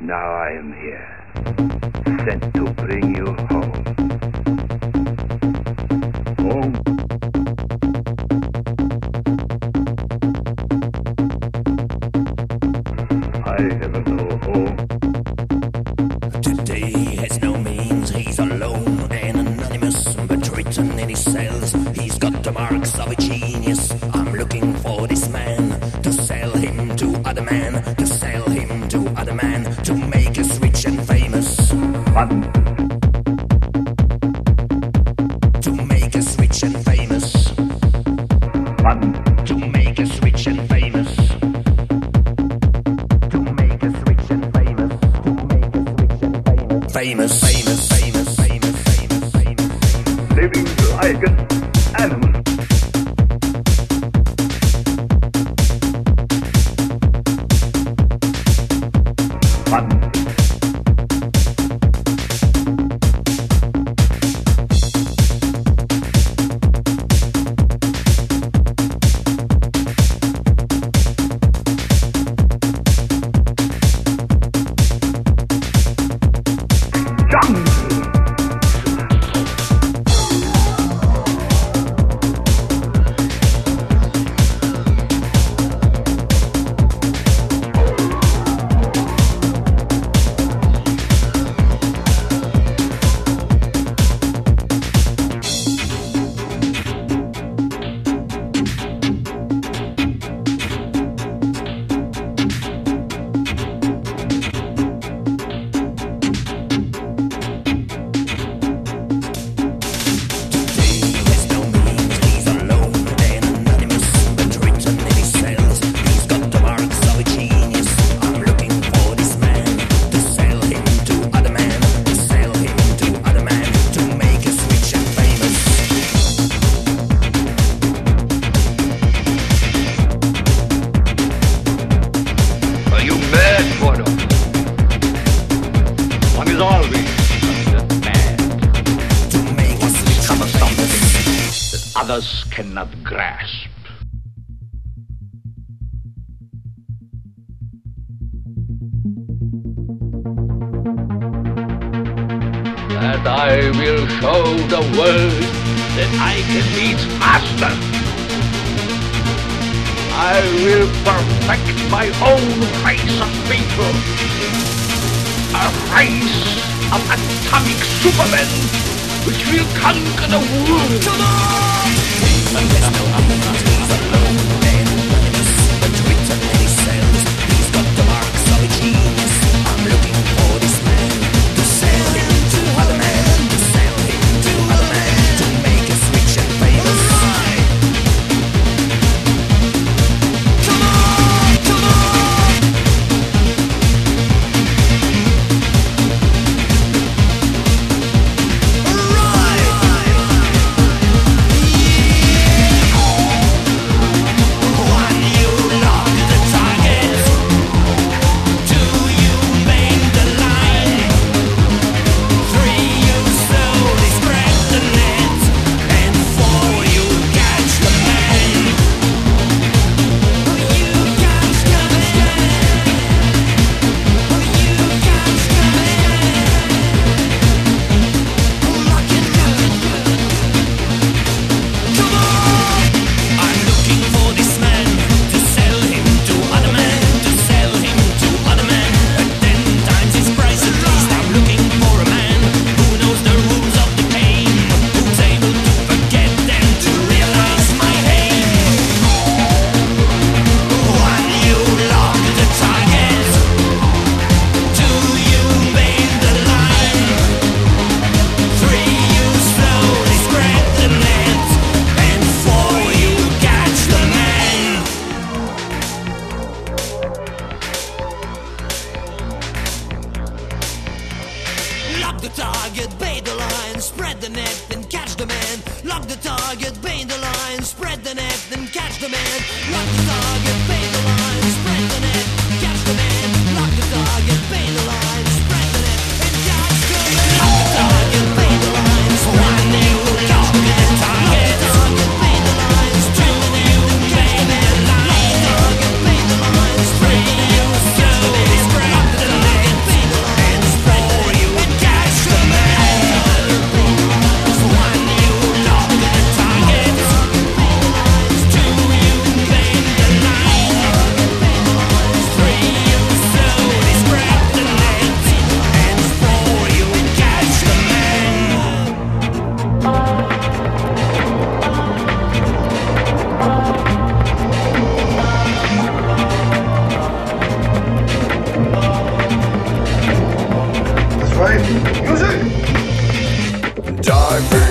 Now I am here, sent to bring you home. 你们是 cannot grasp. That I will show the world that I can be its master. I will perfect my own race of people. A race of atomic supermen which will conquer the world. I'm gets no Right, music. Dive.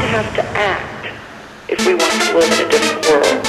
to have to act if we want to live in a different world.